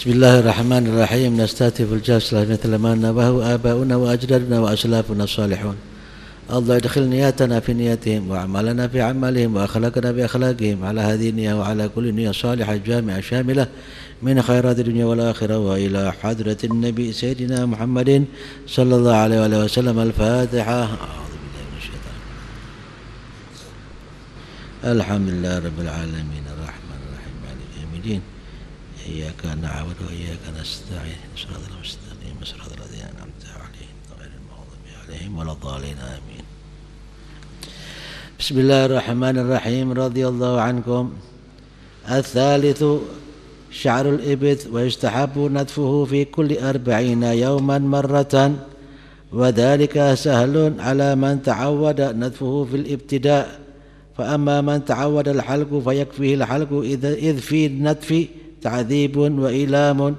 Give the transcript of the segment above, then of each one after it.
بسم الله الرحمن الرحيم. نستهتف الجلسة مثل ما نبه آباؤنا وأجدادنا وأسلافنا الصالحون. الله يدخل نياتنا في نياتهم وأعمالنا في أعمالهم وأخلاقنا بأخلاقهم على هذه النية وعلى كل نية صالحة جامعة شاملة من خيرات الدنيا والآخرة وإلى حضرة النبي سيدنا محمد صلى الله عليه وآله وسلم. الفاتحة. أعوذ بالله من الشيطان. الحمد لله رب العالمين. الرحمن الرحيم. مالك يوم الدين. إياك نعبد وإياك نستعين. صراط المستقيم صراط الذين أنعمت عليهم غير المغضوب عليهم ولا الضالين. آمين. بسم الله الرحمن الرحيم. رضي الله عنكم. الثالث شعر الإبط ويستحب نتفه في كل أربعين يوما مرة وذلك سهل على من تعود نتفه في الابتداء. فأما من تعود الحلق فيكفيه الحلق إذ في النتف تعذيب وإيلام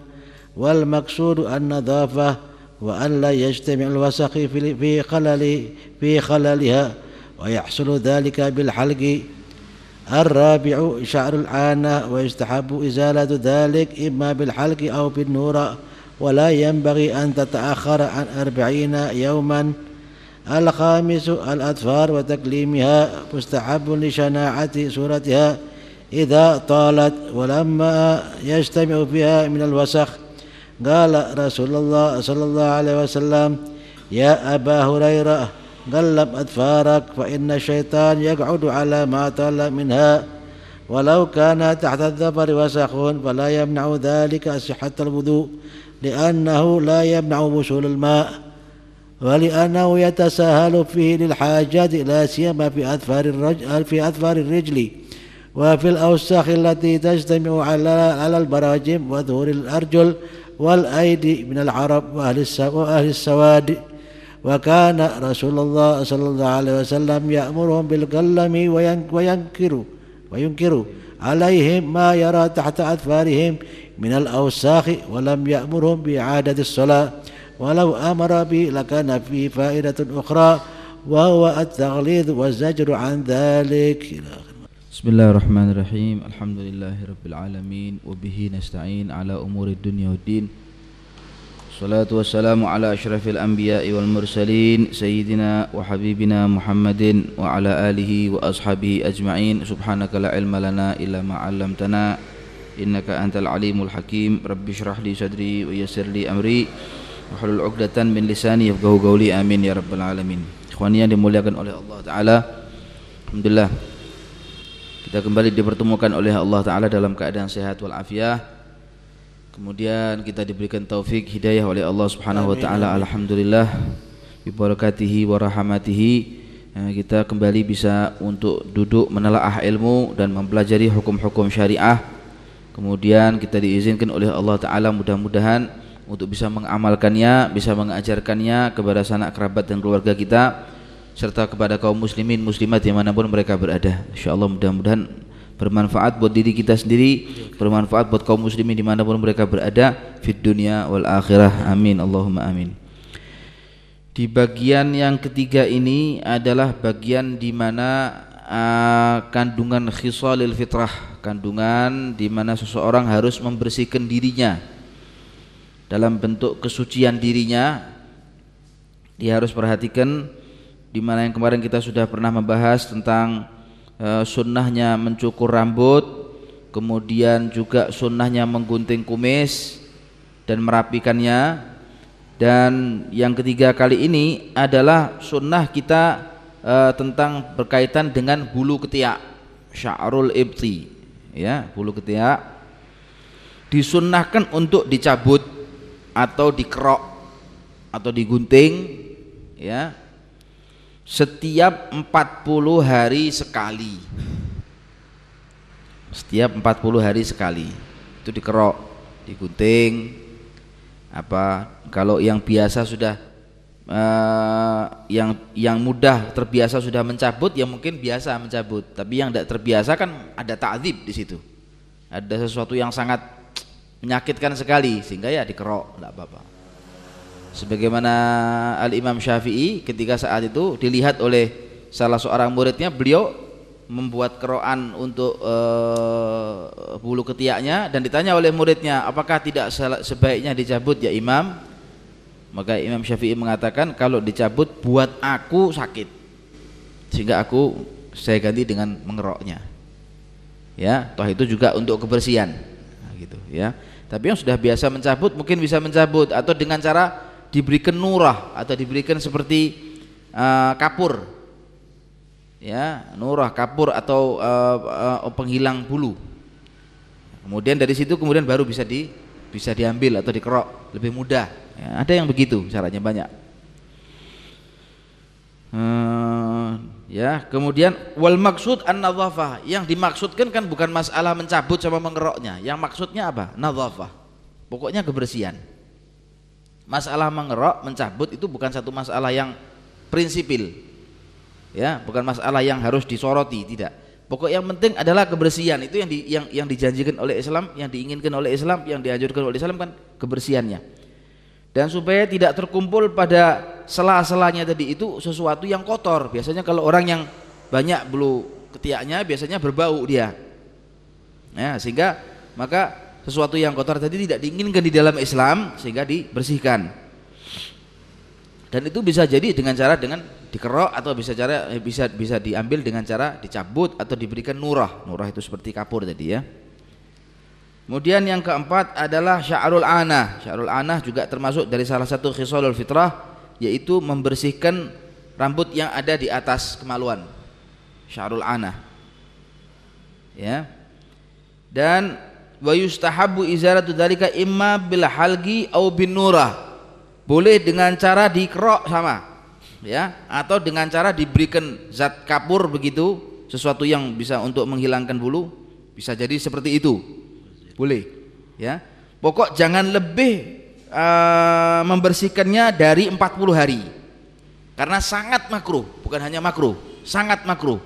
والمقصود النظافة وأن لا يجتمع الوسخ في خلل في خللها ويحصل ذلك بالحلق. الرابع شعر العانة ويستحب إزالة ذلك إما بالحلق أو بالنور ولا ينبغي أن تتأخر عن أربعين يوما. الخامس الأظفار وتكليمها مستحب لشناعة صورتها. إذا طالت ولما يجتمع فيها من الوسخ قال رسول الله صلى الله عليه وسلم يا أبا هريرة قلب أظفارك فإن الشيطان يقعد على ما طال منها ولو كان تحت الظفر وسخ فلا يمنع ذلك صحة الوضوء لأنه لا يمنع وصول الماء ولأنه يتساهل فيه للحاجات لا سيما في أظفار الرجل في أظفار الرجل. وفي الأوساخ التي تجتمع على على البراجم وظهور الأرجل والأيدي من العرب وأهل وأهل السواد. وكان رسول الله صلى الله عليه وسلم يأمرهم بالقلم وينكر وينكر عليهم ما يرى تحت أظفارهم من الأوساخ ولم يأمرهم بإعادة الصلاة. ولو أمر به لكان فيه فائدة أخرى وهو التغليظ والزجر عن ذلك. إلى بسم الله الرحمن الرحيم. الحمد لله رب العالمين وبه نستعين على أمور الدنيا والدين. الصلاة والسلام على أشرف الأنبياء والمرسلين سيدنا وحبيبنا محمد وعلى آله وأصحابه أجمعين. سبحانك لا علم لنا إلا ما علمتنا إنك أنت العليم الحكيم. رب اشرح لي صدري ويسر لي أمري wahlul 'uqdatan min lisani yafqahu qawli amin ya rabbal alamin ikhwani yang dimuliakan oleh Allah taala. Alhamdulillah. Kita kembali dipertemukan oleh Allah taala dalam keadaan sehat wal afiah kemudian kita diberikan taufik hidayah oleh Allah Subhanahu wa taala. alhamdulillah. Bi barakatihi wa rahmatihi. Eh, kita kembali bisa untuk duduk menelaah ilmu dan mempelajari hukum-hukum syariah. Kemudian kita diizinkan oleh Allah taala mudah-mudahan untuk bisa mengamalkannya, bisa mengajarkannya kepada sanak kerabat dan keluarga kita serta kepada kaum muslimin muslimat di mana pun mereka berada. Insyaallah mudah-mudahan bermanfaat buat diri kita sendiri, bermanfaat buat kaum muslimin di mana pun mereka berada, fit dunia wal akhirah. Amin. Allahumma amin. Di bagian yang ketiga ini adalah bagian di mana uh, kandungan khisalil fitrah, kandungan di mana seseorang harus membersihkan dirinya dalam bentuk kesucian dirinya dia harus perhatikan di mana yang kemarin kita sudah pernah membahas tentang e, sunnahnya mencukur rambut kemudian juga sunnahnya menggunting kumis dan merapikannya. Dan yang ketiga kali ini adalah sunnah kita e, tentang berkaitan dengan bulu ketiak sya'rul ibti ya bulu ketiak. Disunnahkan untuk dicabut atau dikerok atau digunting ya setiap 40 hari sekali. Setiap 40 hari sekali. Itu dikerok digunting. Apa? Kalau yang biasa sudah uh, yang yang mudah terbiasa sudah mencabut ya mungkin biasa mencabut. Tapi yang tidak terbiasa kan ada ta'zib di situ. Ada sesuatu yang sangat menyakitkan sekali sehingga ya dikerok tidak apa-apa sebagaimana Al Imam Syafi'i ketika saat itu dilihat oleh salah seorang muridnya beliau membuat keroan untuk uh, bulu ketiaknya dan ditanya oleh muridnya apakah tidak sebaiknya dicabut ya imam? Maka Imam Syafi'i mengatakan kalau dicabut buat aku sakit sehingga aku saya ganti dengan mengeroknya. Ya toh itu juga untuk kebersihan. Nah, gitu ya. Tapi yang sudah biasa mencabut mungkin bisa mencabut atau dengan cara diberikan nurah atau diberikan seperti uh, kapur. Ya nurah kapur atau uh, uh, penghilang bulu. Kemudian dari situ kemudian baru bisa di bisa diambil atau dikerok lebih mudah. Ya, ada yang begitu caranya banyak. Uh, ya kemudian wal maksud an nadhafah yang dimaksudkan kan bukan masalah mencabut sama mengeroknya. Yang maksudnya apa? Nadhafah. Pokoknya kebersihan masalah mengerok mencabut itu bukan satu masalah yang prinsipil. Ya bukan masalah yang harus disoroti tidak. Pokok yang penting adalah kebersihan. Itu yang di, yang yang dijanjikan oleh Islam yang diinginkan oleh Islam yang dianjurkan oleh Islam kan kebersihannya. Dan supaya tidak terkumpul pada sela-selanya tadi itu sesuatu yang kotor. Biasanya kalau orang yang banyak bulu ketiaknya biasanya berbau dia. Ya sehingga maka sesuatu yang kotor tadi tidak diinginkan di dalam Islam sehingga dibersihkan. Dan itu bisa jadi dengan cara dengan dikerok atau bisa cara eh, bisa bisa diambil dengan cara dicabut atau diberikan nurah. Nurah itu seperti kapur tadi ya. Kemudian yang keempat adalah sya'rul anah. Sya'rul anah juga termasuk dari salah satu khisalul fitrah yaitu membersihkan rambut yang ada di atas kemaluan. Sya'rul anah. Ya. Dan wa yustahabbu izaratu dzalika imma bil halgi au bin nurah. Boleh dengan cara dikerok sama ya atau dengan cara diberikan zat kapur begitu sesuatu yang bisa untuk menghilangkan bulu bisa jadi seperti itu. Boleh ya. Pokok jangan lebih uh, membersihkannya dari 40 hari. Karena sangat makruh bukan hanya makruh sangat makruh.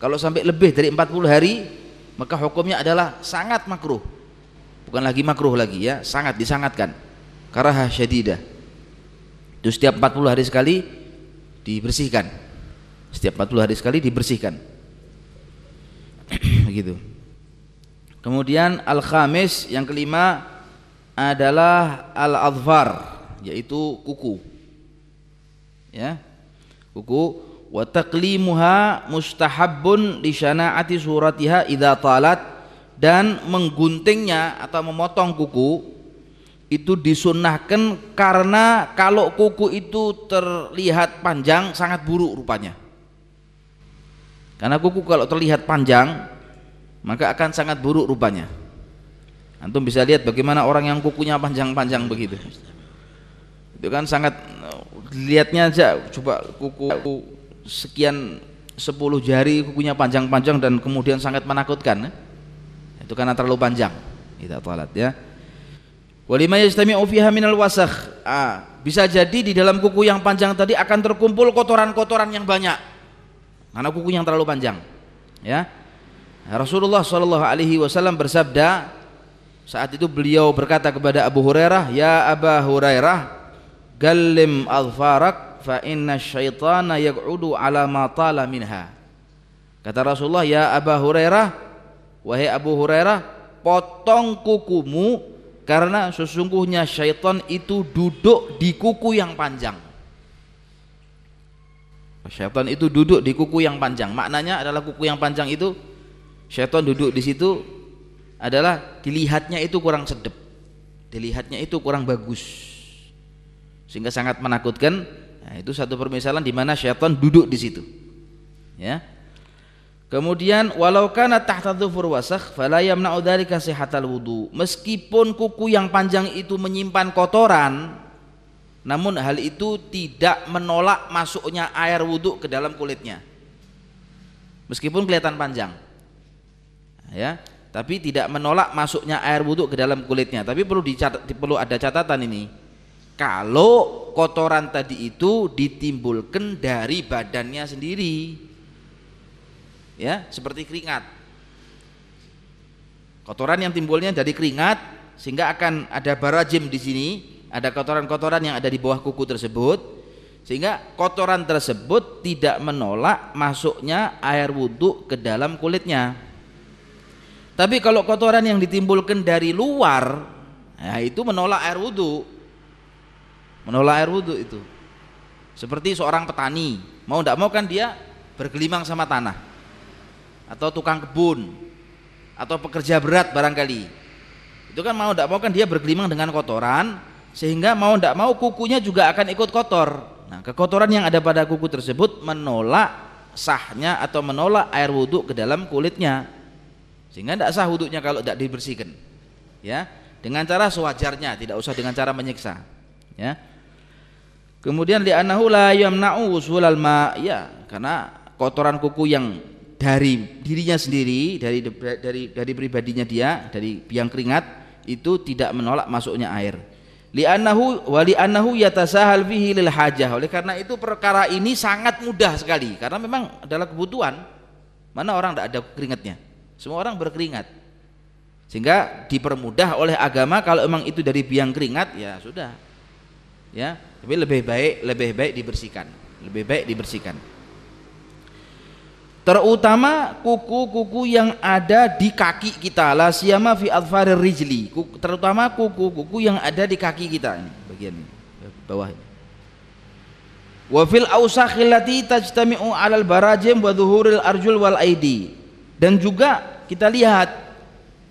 Kalau sampai lebih dari 40 hari maka hukumnya adalah sangat makruh. Bukan lagi makruh lagi ya. Sangat disangatkan karena syadidah itu setiap 40 hari sekali dibersihkan. Setiap 40 hari sekali dibersihkan. Begitu kemudian al-khamis yang kelima adalah al-adfar yaitu kuku. Ya. Kuku wa taqlimuha mustahabbun li syana'ati suratiha idza talat. Dan mengguntingnya atau memotong kuku itu disunahkan karena kalau kuku itu terlihat panjang sangat buruk rupanya. Karena kuku kalau terlihat panjang maka akan sangat buruk rupanya. Antum bisa lihat bagaimana orang yang kukunya panjang-panjang begitu. Itu kan sangat lihatnya aja coba kuku sekian 10 jari kukunya panjang-panjang dan kemudian sangat menakutkan itu karena terlalu panjang kita toilet ya Walima yastami'u fiha minal wasakh. Ah, bisa jadi di dalam kuku yang panjang tadi akan terkumpul kotoran-kotoran yang banyak. Karena kuku yang terlalu panjang. Ya. Rasulullah Shallallahu alaihi wasallam bersabda saat itu beliau berkata kepada Abu Hurairah, "Ya Abu Hurairah, gallim adfarak fa inna syaitana yaq'udu ala ma tala minha." Kata Rasulullah, "Ya Abu Hurairah, wahai Abu Hurairah, potong kukumu karena sesungguhnya syaitan itu duduk di kuku yang panjang. Syaitan itu duduk di kuku yang panjang. Maknanya adalah kuku yang panjang itu syaitan duduk di situ adalah dilihatnya itu kurang sedap dilihatnya itu kurang bagus. Sehingga sangat menakutkan nah, itu satu permisalan di mana syaitan duduk di situ ya Kemudian walau kana tahta dhufur wasakh fala yamna'u dzalika sihatal wudu. Meskipun kuku yang panjang itu menyimpan kotoran, namun hal itu tidak menolak masuknya air wudhu ke dalam kulitnya. Meskipun kelihatan panjang. Ya, tapi tidak menolak masuknya air wudhu ke dalam kulitnya. Tapi perlu dicatat, perlu ada catatan ini. Kalau kotoran tadi itu ditimbulkan dari badannya sendiri, ya seperti keringat. Kotoran yang timbulnya dari keringat sehingga akan ada barajim di sini. Ada kotoran-kotoran yang ada di bawah kuku tersebut. Sehingga kotoran tersebut tidak menolak masuknya air wudhu ke dalam kulitnya. Tapi kalau kotoran yang ditimbulkan dari luar ya itu menolak air wudhu menolak air wudhu itu seperti seorang petani mau tidak mau kan dia bergelimang sama tanah atau tukang kebun atau pekerja berat barangkali itu kan mau tidak mau kan dia bergelimang dengan kotoran sehingga mau tidak mau kukunya juga akan ikut kotor Nah, kekotoran yang ada pada kuku tersebut menolak sahnya atau menolak air wudhu ke dalam kulitnya. Sehingga tidak sah wudhunya kalau tidak dibersihkan. Ya, dengan cara sewajarnya, tidak usah dengan cara menyiksa. Ya. Kemudian di la yamna'u usulal ma, ya, karena kotoran kuku yang dari dirinya sendiri, dari dari dari pribadinya dia, dari biang keringat itu tidak menolak masuknya air. Li'annahu wa li'annahu yatasahal fihi lil hajah. Oleh karena itu perkara ini sangat mudah sekali karena memang adalah kebutuhan. Mana orang tidak ada keringatnya? Semua orang berkeringat. Sehingga dipermudah oleh agama kalau memang itu dari biang keringat ya sudah. Ya tapi lebih baik lebih baik dibersihkan. Lebih baik dibersihkan. Terutama kuku-kuku yang ada di kaki kita. La siyama fi adfarir rijli. Terutama kuku-kuku yang ada di kaki kita ini. Bagian ini bawah ini. Wa fil awsakhillati tajtami'u 'alal barajim wa dhuhuril arjul wal aidi. Dan juga kita lihat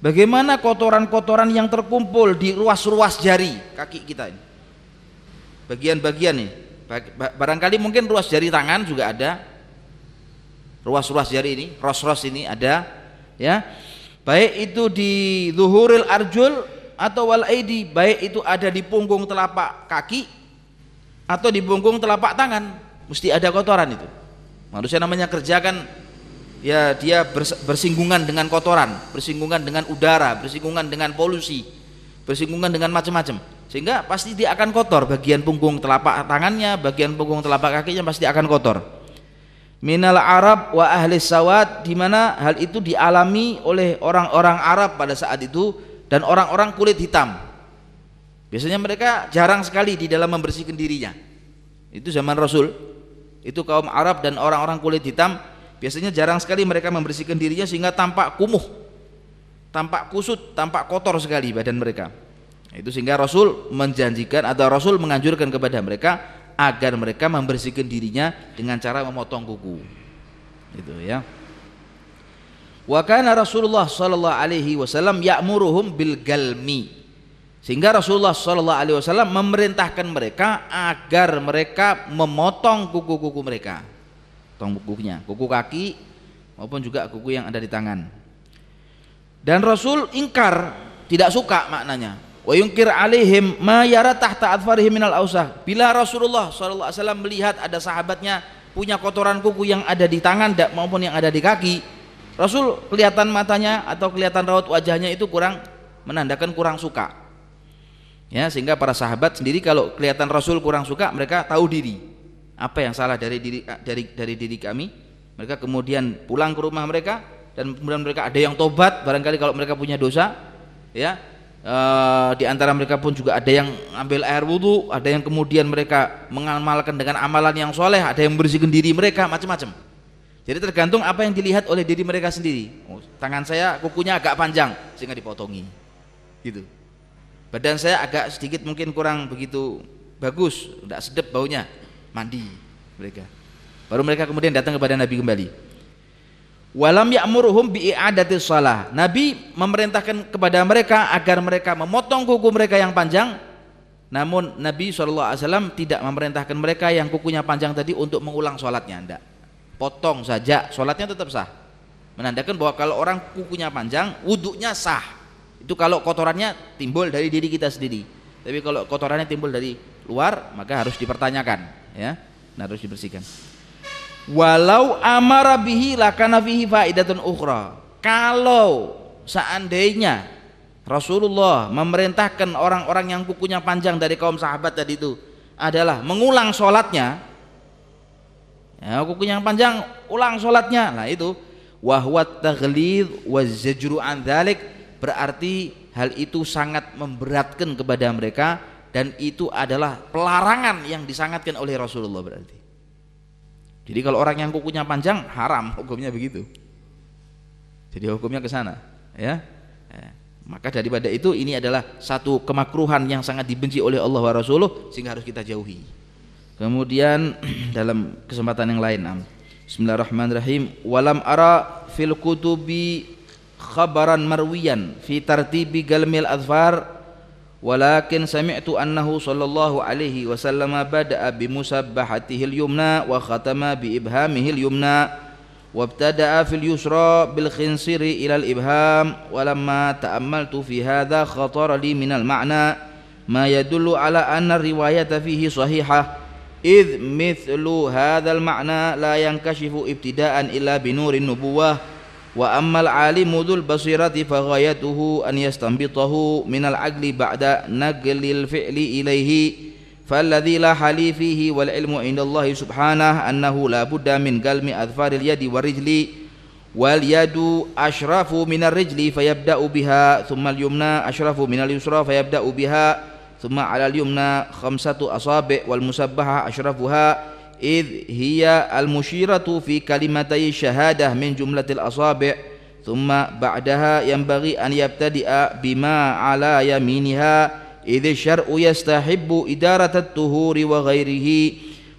bagaimana kotoran-kotoran yang terkumpul di ruas-ruas jari kaki kita ini bagian-bagian nih barangkali mungkin ruas jari tangan juga ada. Ruas-ruas jari ini ros-ros ini ada ya. Baik itu di zuhuril arjul atau wal aidi baik itu ada di punggung telapak kaki atau di punggung telapak tangan mesti ada kotoran itu. Manusia namanya kerja kan ya dia bersinggungan dengan kotoran bersinggungan dengan udara bersinggungan dengan polusi bersinggungan dengan macam-macam sehingga pasti dia akan kotor bagian punggung telapak tangannya bagian punggung telapak kakinya pasti akan kotor minal Arab wa ahli sawat di mana hal itu dialami oleh orang-orang Arab pada saat itu dan orang-orang kulit hitam. Biasanya mereka jarang sekali di dalam membersihkan dirinya. Itu zaman Rasul. Itu kaum Arab dan orang-orang kulit hitam biasanya jarang sekali mereka membersihkan dirinya sehingga tampak kumuh, tampak kusut, tampak kotor sekali badan mereka. Itu sehingga Rasul menjanjikan atau Rasul menganjurkan kepada mereka agar mereka membersihkan dirinya dengan cara memotong kuku. Itu ya. Wa kana Rasulullah sallallahu alaihi wasallam ya'muruhum bil galmi. Sehingga Rasulullah sallallahu alaihi wasallam memerintahkan mereka agar mereka memotong kuku-kuku mereka. Potong kukunya, kuku kaki maupun juga kuku yang ada di tangan. Dan Rasul ingkar, tidak suka maknanya wa yunkir alaihim ma yara tahta adfarihim minal ausah bila Rasulullah SAW melihat ada sahabatnya punya kotoran kuku yang ada di tangan maupun yang ada di kaki Rasul kelihatan matanya atau kelihatan raut wajahnya itu kurang menandakan kurang suka. Ya sehingga para sahabat sendiri kalau kelihatan Rasul kurang suka mereka tahu diri. Apa yang salah dari diri dari dari diri kami? Mereka kemudian pulang ke rumah mereka dan kemudian mereka ada yang tobat barangkali kalau mereka punya dosa ya Uh, di antara mereka pun juga ada yang ambil air wudhu, ada yang kemudian mereka mengamalkan dengan amalan yang soleh, ada yang membersihkan diri mereka, macam-macam. Jadi tergantung apa yang dilihat oleh diri mereka sendiri. Oh, tangan saya kukunya agak panjang sehingga dipotongi, gitu. Badan saya agak sedikit mungkin kurang begitu bagus, tidak sedap baunya, mandi mereka. Baru mereka kemudian datang kepada Nabi kembali. Walam ya'muruhum bi'adati shalah. Nabi memerintahkan kepada mereka agar mereka memotong kuku mereka yang panjang. Namun Nabi SAW tidak memerintahkan mereka yang kukunya panjang tadi untuk mengulang sholatnya. Tidak. Potong saja, sholatnya tetap sah. Menandakan bahwa kalau orang kukunya panjang, wudhunya sah. Itu kalau kotorannya timbul dari diri kita sendiri. Tapi kalau kotorannya timbul dari luar, maka harus dipertanyakan. ya, harus dibersihkan walau amara bihi lakana fihi faidatun ukhra. Kalau seandainya Rasulullah memerintahkan orang-orang yang kukunya panjang dari kaum sahabat tadi itu adalah mengulang sholatnya. Ya, kukunya panjang ulang sholatnya. Nah itu. Wahwat taghlid wa zajru an dhalik. Berarti hal itu sangat memberatkan kepada mereka dan itu adalah pelarangan yang disangatkan oleh Rasulullah berarti. Jadi kalau orang yang kukunya panjang haram hukumnya begitu. Jadi hukumnya ke sana, ya. ya. Maka daripada itu ini adalah satu kemakruhan yang sangat dibenci oleh Allah wa Rasulullah sehingga harus kita jauhi. Kemudian dalam kesempatan yang lain, Bismillahirrahmanirrahim. Walam ara fil kutubi khabaran marwiyan fi tartibi galmil adfar walakin sami'tu annahu sallallahu alaihi wasallam bada'a bi musabbahatihi al-yumna wa khatama bi ibhamihi al-yumna wabtada'a fil yusra bil khinsiri ila al-ibham walamma ta'ammaltu fi hadha khatara li min al-ma'na ma yadullu ala anna riwayata fihi sahihah idh mithlu hadha al-ma'na la yankashifu ibtida'an illa bi nurin nubuwah wa ammal alimu dzul basirati fa ghayatuhu an yastanbitahu minal aqli ba'da naglil fi'li ilaihi falladhi la hali fihi wal ilmu indallahi subhanahu annahu la budda min galmi adfaril yadi wa rijli wal yadu ashrafu minar rijli fayabda'u biha thumma al yumna ashrafu minal yusra إذ هي المشيرة في كلمتي الشهادة من جملة الأصابع ثم بعدها ينبغي أن يبتدئ بما على يمينها إذ الشرع يستحب إدارة الطهور وغيره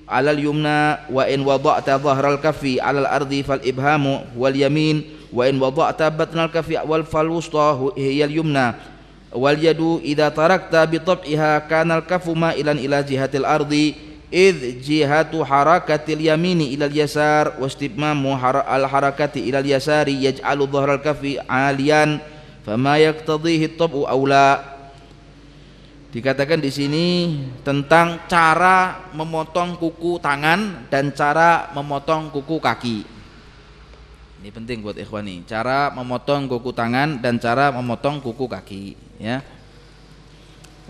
على اليمنى وإن وضعت ظهر الكف على الأرض فالإبهام واليمين وإن وضعت بطن الكف فالوسطى هي اليمنى. واليد إذا تركت بطبعها كان الكف مائلا إلى جهة الأرض id jihatu harakatil yamini ilal yasar wastibmamu al harakati ilal yasari yaj'alu dhahral kafi aliyan fama yaqtadhihi tabu aula dikatakan di sini tentang cara memotong kuku tangan dan cara memotong kuku kaki. Ini penting buat ikhwani cara memotong kuku tangan dan cara memotong kuku kaki ya.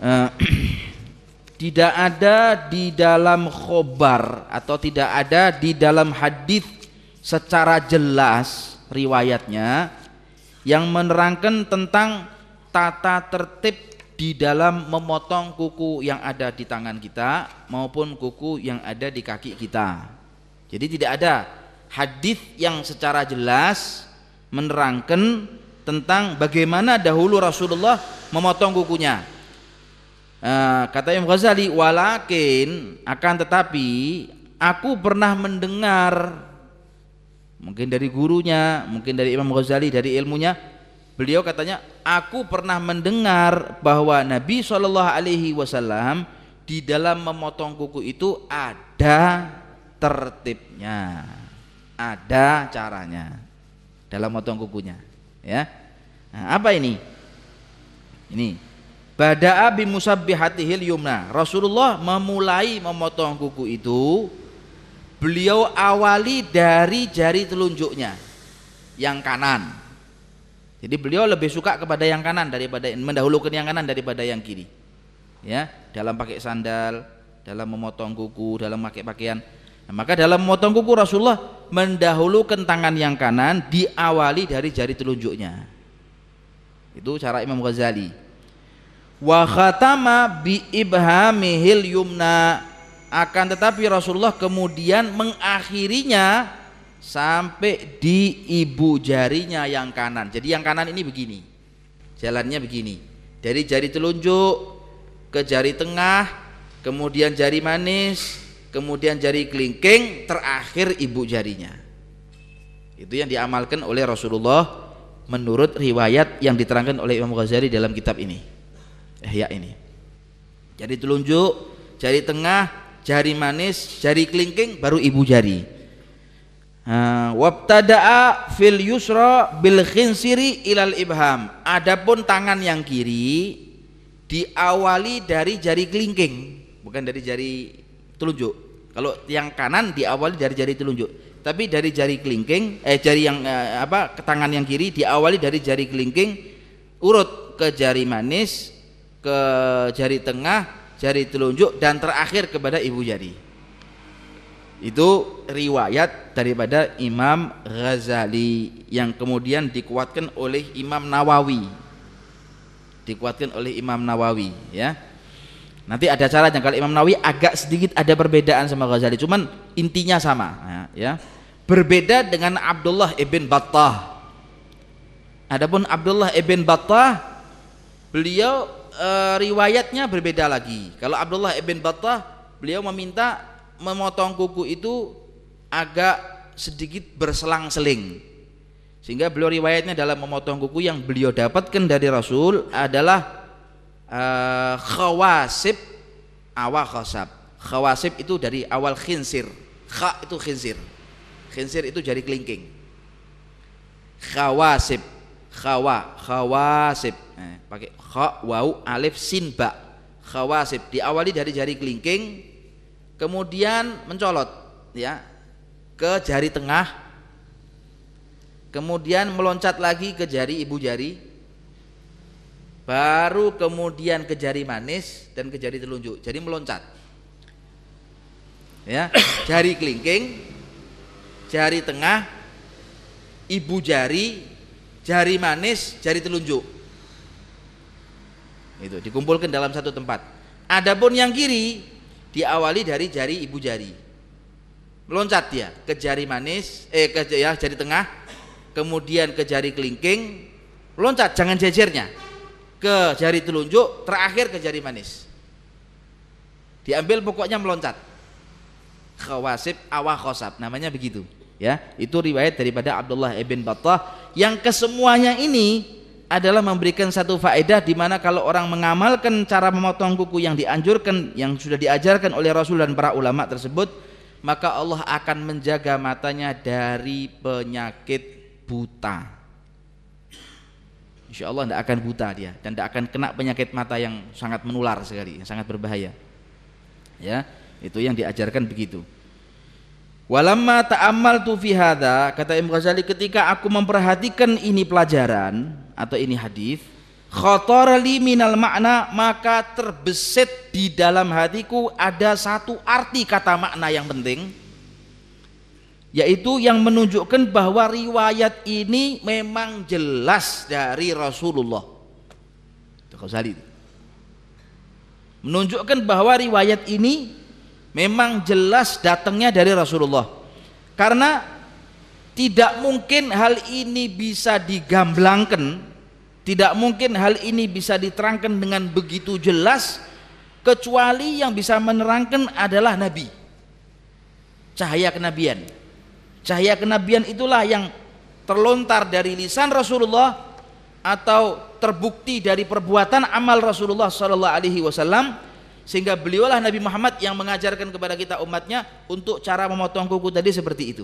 Uh, tidak ada di dalam khobar atau tidak ada di dalam hadis secara jelas riwayatnya yang menerangkan tentang tata tertib di dalam memotong kuku yang ada di tangan kita maupun kuku yang ada di kaki kita. Jadi tidak ada hadis yang secara jelas menerangkan tentang bagaimana dahulu Rasulullah memotong kukunya. Uh, kata Imam Ghazali, walakin akan tetapi aku pernah mendengar mungkin dari gurunya, mungkin dari Imam Ghazali dari ilmunya, beliau katanya aku pernah mendengar bahwa Nabi Shallallahu Alaihi Wasallam di dalam memotong kuku itu ada tertibnya, ada caranya dalam memotong kukunya, ya. Nah, apa ini? Ini Bada'a bi musabbihatihil yumna. Rasulullah memulai memotong kuku itu beliau awali dari jari telunjuknya yang kanan. Jadi beliau lebih suka kepada yang kanan daripada mendahulukan yang kanan daripada yang kiri. Ya, dalam pakai sandal, dalam memotong kuku, dalam pakai pakaian. Nah, maka dalam memotong kuku Rasulullah mendahulukan tangan yang kanan diawali dari jari telunjuknya. Itu cara Imam Ghazali wa khatama bi ibhamihil yumna. Akan tetapi Rasulullah kemudian mengakhirinya sampai di ibu jarinya yang kanan. Jadi yang kanan ini begini. Jalannya begini. Dari jari telunjuk ke jari tengah kemudian jari manis kemudian jari kelingking terakhir ibu jarinya. Itu yang diamalkan oleh Rasulullah menurut riwayat yang diterangkan oleh Imam Ghazali dalam kitab ini ihya ini. Jari telunjuk jari tengah jari manis jari kelingking baru ibu jari. Wabtada'a fil yusra bil khinsiri ilal ibham. Adapun tangan yang kiri diawali dari jari kelingking bukan dari jari telunjuk. Kalau yang kanan diawali dari jari telunjuk. Tapi dari jari kelingking eh jari yang eh, apa tangan yang kiri diawali dari jari kelingking urut ke jari manis ke jari tengah, jari telunjuk dan terakhir kepada ibu jari. Itu riwayat daripada Imam Ghazali yang kemudian dikuatkan oleh Imam Nawawi. Dikuatkan oleh Imam Nawawi ya. Nanti ada caranya kalau Imam Nawawi agak sedikit ada perbedaan sama Ghazali, cuman intinya sama ya. ya. Berbeda dengan Abdullah ibn Battah. Adapun Abdullah ibn Battah beliau e, riwayatnya berbeda lagi. Kalau Abdullah ibn Battah beliau meminta memotong kuku itu agak sedikit berselang-seling. Sehingga beliau riwayatnya dalam memotong kuku yang beliau dapatkan dari Rasul adalah uh, khawasib awal khasab. Khawasib itu dari awal khinsir. Kha itu khinsir. Khinsir itu jari kelingking. Khawasib. Khawa. Khawasib eh, pakai kha wau alif sin ba. Khawasib. Diawali dari jari kelingking kemudian mencolot ya ke jari tengah kemudian meloncat lagi ke jari ibu jari baru kemudian ke jari manis dan ke jari telunjuk. Jadi meloncat. Ya jari kelingking jari tengah ibu jari jari manis jari telunjuk itu dikumpulkan dalam satu tempat adapun yang kiri diawali dari jari ibu jari meloncat dia ke jari manis eh ke ya jari tengah kemudian ke jari kelingking loncat jangan jejernya ke jari telunjuk, terakhir ke jari manis. Diambil pokoknya meloncat. Khawasib awah khosab, namanya begitu. Ya, itu riwayat daripada Abdullah ibn Battah yang kesemuanya ini adalah memberikan satu faedah di mana kalau orang mengamalkan cara memotong kuku yang dianjurkan yang sudah diajarkan oleh Rasul dan para ulama tersebut, maka Allah akan menjaga matanya dari penyakit buta. Insya Allah tidak akan buta dia dan tidak akan kena penyakit mata yang sangat menular sekali, yang sangat berbahaya. Ya, itu yang diajarkan begitu. Walamma ta'ammal tu fi hadha, kata Imam Ghazali ketika aku memperhatikan ini pelajaran atau ini hadis, khatara li minal makna maka terbesit di dalam hatiku ada satu arti kata makna yang penting yaitu yang menunjukkan bahwa riwayat ini memang jelas dari Rasulullah. Ghazali menunjukkan bahwa riwayat ini memang jelas datangnya dari Rasulullah. Karena tidak mungkin hal ini bisa digamblangkan, tidak mungkin hal ini bisa diterangkan dengan begitu jelas kecuali yang bisa menerangkan adalah nabi. Cahaya kenabian. Cahaya kenabian itulah yang terlontar dari lisan Rasulullah atau terbukti dari perbuatan amal Rasulullah Sallallahu Alaihi Wasallam sehingga beliaulah Nabi Muhammad yang mengajarkan kepada kita umatnya untuk cara memotong kuku tadi seperti itu.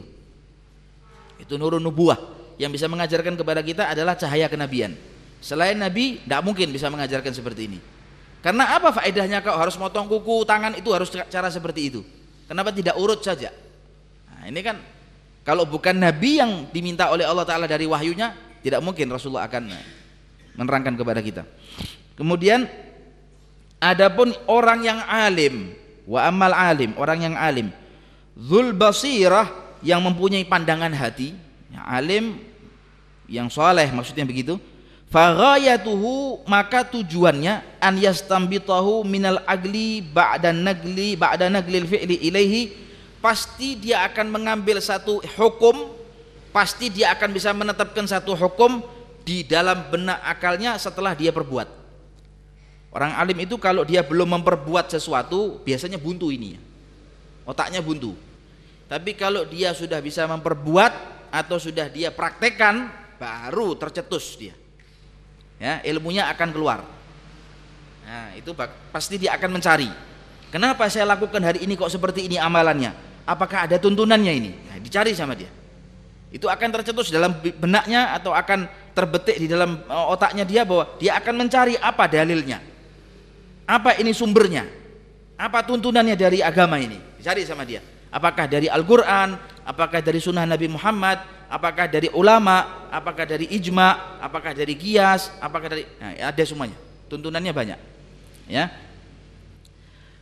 Itu nurun nubuah yang bisa mengajarkan kepada kita adalah cahaya kenabian. Selain Nabi, tidak mungkin bisa mengajarkan seperti ini. Karena apa faedahnya kau harus motong kuku tangan itu harus cara seperti itu? Kenapa tidak urut saja? Nah, ini kan kalau bukan Nabi yang diminta oleh Allah Ta'ala dari wahyunya, tidak mungkin Rasulullah akan menerangkan kepada kita. Kemudian, adapun orang yang alim, wa amal alim, orang yang alim, zul basirah yang mempunyai pandangan hati, yang alim, yang soleh maksudnya begitu, faghayatuhu maka tujuannya an yastambitahu minal agli ba'da nagli ba'da naglil fi'li ilaihi pasti dia akan mengambil satu hukum pasti dia akan bisa menetapkan satu hukum di dalam benak akalnya setelah dia perbuat orang alim itu kalau dia belum memperbuat sesuatu biasanya buntu ini otaknya buntu. Tapi kalau dia sudah bisa memperbuat atau sudah dia praktekkan baru tercetus dia. Ya ilmunya akan keluar. Nah itu pasti dia akan mencari. Kenapa saya lakukan hari ini kok seperti ini amalannya? Apakah ada tuntunannya ini? Nah, dicari sama dia. Itu akan tercetus dalam benaknya atau akan terbetik di dalam eh, otaknya dia bahwa dia akan mencari apa dalilnya apa ini sumbernya? Apa tuntunannya dari agama ini? Dicari sama dia. Apakah dari Al-Quran? Apakah dari sunnah Nabi Muhammad? Apakah dari ulama? Apakah dari ijma? Apakah dari kias apakah dari nah, ada semuanya. Tuntunannya banyak. Ya.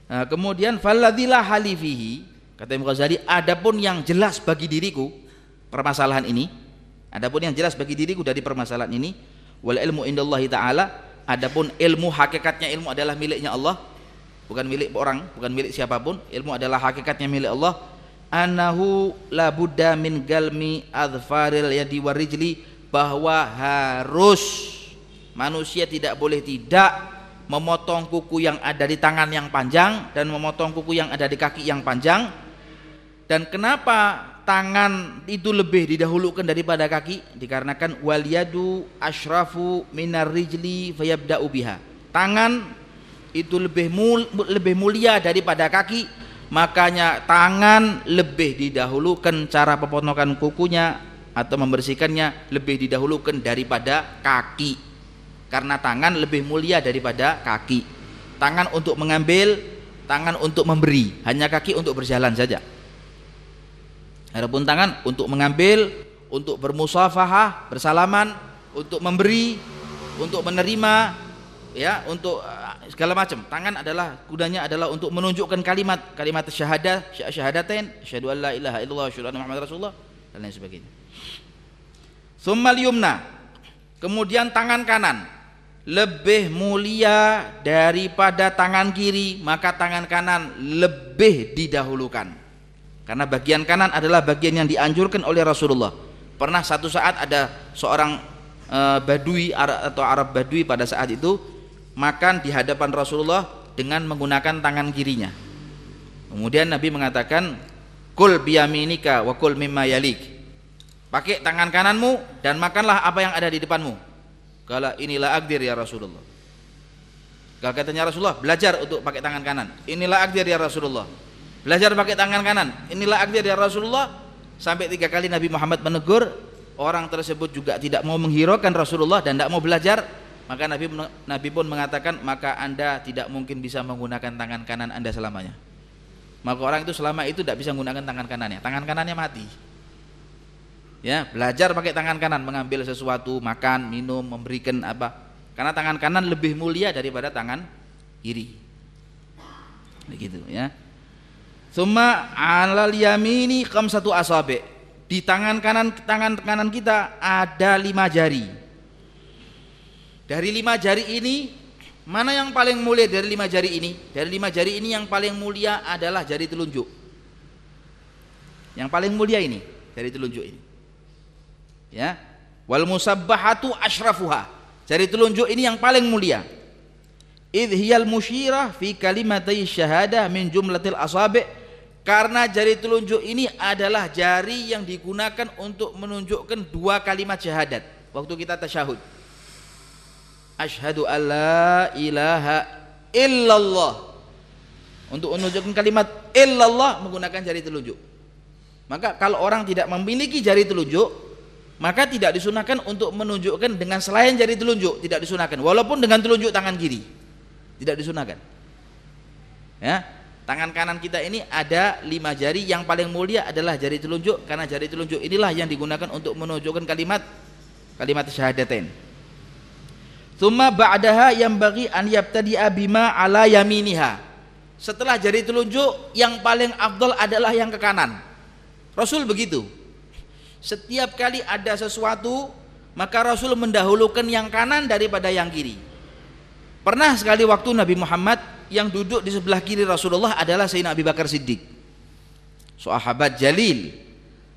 Nah, kemudian faladilah halifihi Kata Imam Ghazali, adapun yang jelas bagi diriku permasalahan ini, adapun yang jelas bagi diriku dari permasalahan ini, wal ilmu indallahi taala, adapun ilmu hakikatnya ilmu adalah miliknya Allah. bukan milik orang, bukan milik siapa pun. Ilmu adalah hakikatnya milik Allah. Anahu la min galmi adfaril yadi warijli bahwa harus manusia tidak boleh tidak memotong kuku yang ada di tangan yang panjang dan memotong kuku yang ada di kaki yang panjang dan kenapa tangan itu lebih didahulukan daripada kaki dikarenakan waliyadu ashrafu minar rijli fayabda'u biha. Tangan itu lebih mul, lebih mulia daripada kaki makanya tangan lebih didahulukan cara pepotongan kukunya atau membersihkannya lebih didahulukan daripada kaki. Karena tangan lebih mulia daripada kaki. Tangan untuk mengambil tangan untuk memberi hanya kaki untuk berjalan saja adapun tangan untuk mengambil untuk bermusafahah bersalaman untuk memberi untuk menerima ya untuk uh, segala macam. Tangan adalah gunanya adalah untuk menunjukkan kalimat kalimat syahadah syahadatain syahadu an la ilaha illallah syahadu anna muhammad rasulullah dan lain sebagainya. Summal yumna kemudian tangan kanan lebih mulia daripada tangan kiri maka tangan kanan lebih didahulukan karena bagian kanan adalah bagian yang dianjurkan oleh Rasulullah pernah satu saat ada seorang e, badui atau Arab badui pada saat itu makan di hadapan Rasulullah dengan menggunakan tangan kirinya kemudian Nabi mengatakan kul biyaminika wa kul mimma yalik pakai tangan kananmu dan makanlah apa yang ada di depanmu Kala inilah akdir ya Rasulullah. Kalau katanya Rasulullah, belajar untuk pakai tangan kanan. Inilah akdir ya Rasulullah. Belajar pakai tangan kanan. Inilah akdir ya Rasulullah. Sampai tiga kali Nabi Muhammad menegur orang tersebut juga tidak mau menghiraukan Rasulullah dan tidak mau belajar. Maka Nabi Nabi pun mengatakan maka anda tidak mungkin bisa menggunakan tangan kanan anda selamanya. Maka orang itu selama itu tidak bisa menggunakan tangan kanannya. Tangan kanannya mati ya belajar pakai tangan kanan mengambil sesuatu makan minum memberikan apa karena tangan kanan lebih mulia daripada tangan kiri begitu ya Suma alal yamini satu asabe di tangan kanan tangan kanan kita ada lima jari. Dari lima jari ini mana yang paling mulia dari lima jari ini? Dari lima jari ini yang paling mulia adalah jari telunjuk. Yang paling mulia ini jari telunjuk ini. Ya. Wal musabbahatu asyrafuha jari telunjuk ini yang paling mulia. Idhiyal musyirah fi kalimatai syahadah min jumlatil asabi karena jari telunjuk ini adalah jari yang digunakan untuk menunjukkan dua kalimat syahadat. Waktu kita tasyahud. Asyhadu alla ilaha illallah. Untuk menunjukkan kalimat illallah menggunakan jari telunjuk. Maka kalau orang tidak memiliki jari telunjuk maka tidak disunahkan untuk menunjukkan dengan selain jari telunjuk. Tidak disunahkan. Walaupun dengan telunjuk tangan kiri. Tidak disunahkan. Ya tangan kanan kita ini ada lima jari. Yang paling mulia adalah jari telunjuk. Karena jari telunjuk inilah yang digunakan untuk menunjukkan kalimat kalimat syahadatain. Thumma ba'daha yang bagi an yabtadi'a bima ala yaminiha. Setelah jari telunjuk yang paling afdal adalah yang ke kanan. Rasul begitu. Setiap kali ada sesuatu maka Rasul mendahulukan yang kanan daripada yang kiri pernah sekali waktu Nabi Muhammad yang duduk di sebelah kiri Rasulullah adalah Sayyidina Abi Bakar Siddiq. Sahabat jalil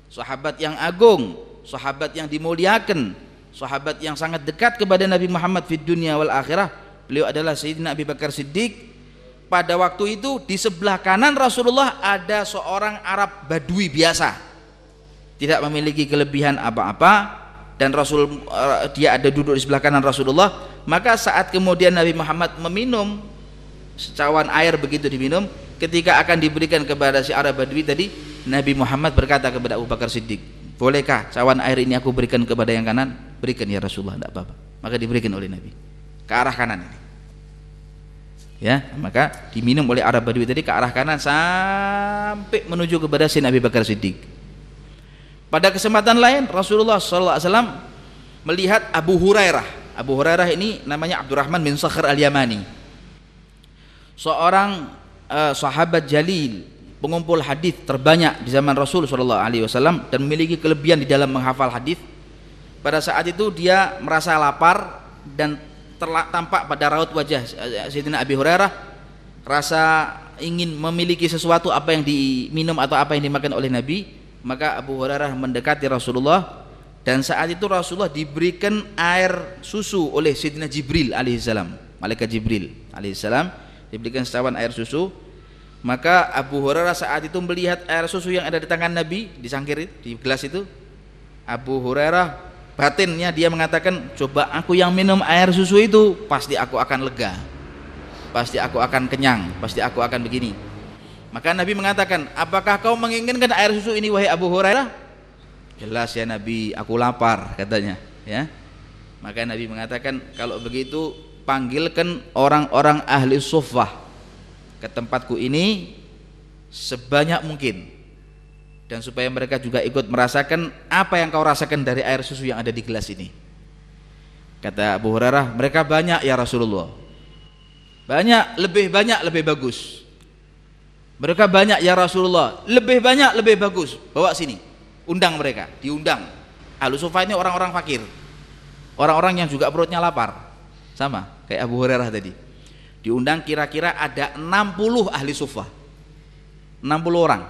sahabat yang agung sahabat yang dimuliakan sahabat yang sangat dekat kepada Nabi Muhammad di dunia wal akhirah. Beliau adalah Sayyidina Abi Bakar Siddiq. Pada waktu itu di sebelah kanan Rasulullah ada seorang Arab Badui biasa. Tidak memiliki kelebihan apa-apa dan Rasul eh, dia ada duduk di sebelah kanan Rasulullah maka saat kemudian Nabi Muhammad meminum secawan air begitu diminum ketika akan diberikan kepada si Arab Badui tadi Nabi Muhammad berkata kepada Abu Bakar Siddiq bolehkah cawan air ini aku berikan kepada yang kanan? Berikan ya Rasulullah tidak apa-apa. Maka diberikan oleh Nabi ke arah kanan ini. Ya maka diminum oleh Arab Badui tadi ke arah kanan sampai menuju kepada si Nabi Bakar Siddiq pada kesempatan lain Rasulullah SAW melihat Abu Hurairah. Abu Hurairah ini namanya Abdurrahman bin Sakhar al-Yamani. Seorang uh, sahabat jalil, pengumpul hadis terbanyak di zaman Rasul SAW dan memiliki kelebihan di dalam menghafal hadis. Pada saat itu dia merasa lapar dan tampak pada raut wajah Sayyidina Abi Hurairah rasa ingin memiliki sesuatu apa yang diminum atau apa yang dimakan oleh Nabi maka Abu Hurairah mendekati Rasulullah dan saat itu Rasulullah diberikan air susu oleh Sayyidina Jibril alaihissalam malaikat Jibril alaihissalam diberikan secawan air susu maka Abu Hurairah saat itu melihat air susu yang ada di tangan Nabi di sangkir di gelas itu Abu Hurairah batinnya dia mengatakan coba aku yang minum air susu itu pasti aku akan lega pasti aku akan kenyang, pasti aku akan begini. Maka Nabi mengatakan, apakah kau menginginkan air susu ini wahai Abu Hurairah? Jelas ya Nabi, aku lapar katanya, ya. Maka Nabi mengatakan, kalau begitu panggilkan orang-orang ahli sufah ke tempatku ini sebanyak mungkin dan supaya mereka juga ikut merasakan apa yang kau rasakan dari air susu yang ada di gelas ini. Kata Abu Hurairah, mereka banyak ya Rasulullah. Banyak, lebih banyak, lebih bagus. Mereka banyak ya Rasulullah, lebih banyak, lebih bagus. Bawa sini, undang mereka, diundang. Ahlu Sufa ini orang-orang fakir. Orang-orang yang juga perutnya lapar. Sama, kayak Abu Hurairah tadi. Diundang kira-kira ada 60 ahli Sufa. 60 orang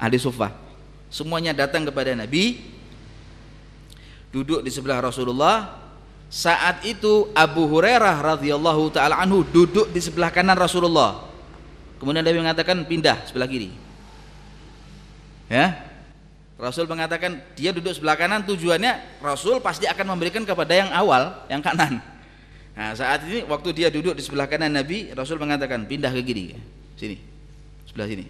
ahli Sufa. Semuanya datang kepada Nabi, duduk di sebelah Rasulullah, saat itu Abu Hurairah radhiyallahu taala anhu duduk di sebelah kanan Rasulullah. Kemudian Nabi mengatakan pindah sebelah kiri. Ya. Rasul mengatakan dia duduk sebelah kanan tujuannya Rasul pasti akan memberikan kepada yang awal, yang kanan. Nah, saat ini waktu dia duduk di sebelah kanan Nabi, Rasul mengatakan pindah ke kiri. Sini. Sebelah sini.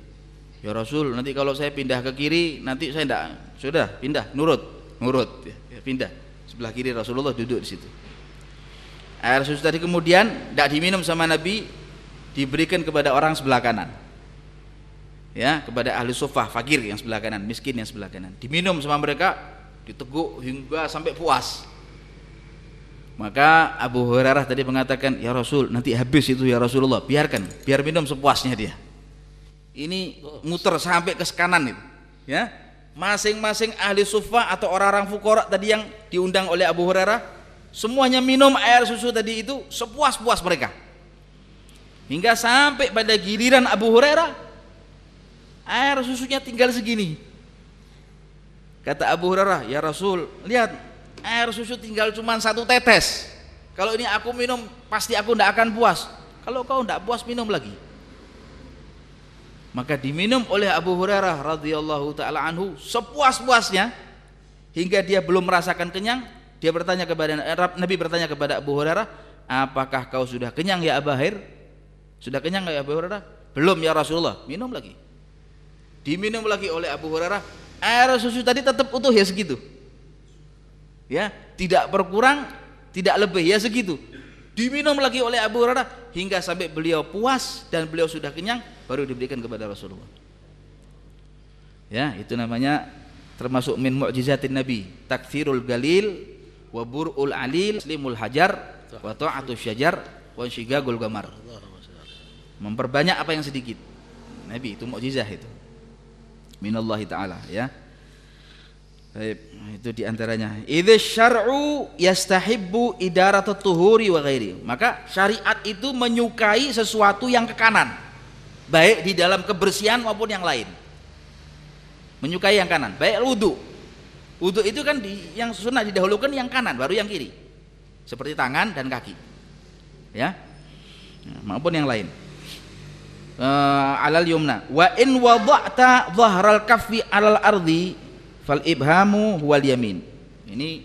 Ya Rasul, nanti kalau saya pindah ke kiri, nanti saya tidak sudah pindah, nurut, nurut, ya, pindah sebelah kiri Rasulullah duduk di situ air susu tadi kemudian tidak diminum sama Nabi diberikan kepada orang sebelah kanan. Ya kepada ahli sufah fakir yang sebelah kanan miskin yang sebelah kanan. Diminum sama mereka diteguk hingga sampai puas. Maka Abu Hurairah tadi mengatakan ya Rasul nanti habis itu ya Rasulullah biarkan biar minum sepuasnya dia. Ini muter sampai ke kanan itu ya. Masing-masing ahli sufa atau orang-orang fukara tadi yang diundang oleh Abu Hurairah semuanya minum air susu tadi itu sepuas-puas mereka hingga sampai pada giliran Abu Hurairah air susunya tinggal segini. Kata Abu Hurairah ya Rasul lihat air susu tinggal cuma satu tetes. Kalau ini aku minum pasti aku tidak akan puas. Kalau kau tidak puas minum lagi. Maka diminum oleh Abu Hurairah radhiyallahu taala anhu sepuas-puasnya hingga dia belum merasakan kenyang. Dia bertanya kepada Nabi bertanya kepada Abu Hurairah apakah kau sudah kenyang ya Hurairah sudah kenyang ya Abu Hurairah? Belum ya Rasulullah. Minum lagi. Diminum lagi oleh Abu Hurairah. Air susu tadi tetap utuh ya segitu. Ya tidak berkurang tidak lebih ya segitu. Diminum lagi oleh Abu Hurairah hingga sampai beliau puas dan beliau sudah kenyang baru diberikan kepada Rasulullah. Ya itu namanya termasuk min mu'jizatin Nabi. Takfirul galil wa bur'ul alil slimul hajar wa ta'atu syajar wa syigagul gamar memperbanyak apa yang sedikit Nabi itu mukjizah itu minallahi taala ya Baik, itu di antaranya. Idza syar'u yastahibbu idaratut tuhuri wa ghairi. Maka syariat itu menyukai sesuatu yang ke kanan. Baik di dalam kebersihan maupun yang lain. Menyukai yang kanan. Baik wudu. Wudu itu kan di, yang sunnah didahulukan yang kanan baru yang kiri. Seperti tangan dan kaki. Ya. Maupun yang lain. Uh, alal yumna. Wa in wada'ta dhahral kaffi alal ardi fal ibhamu huwal yamin. Ini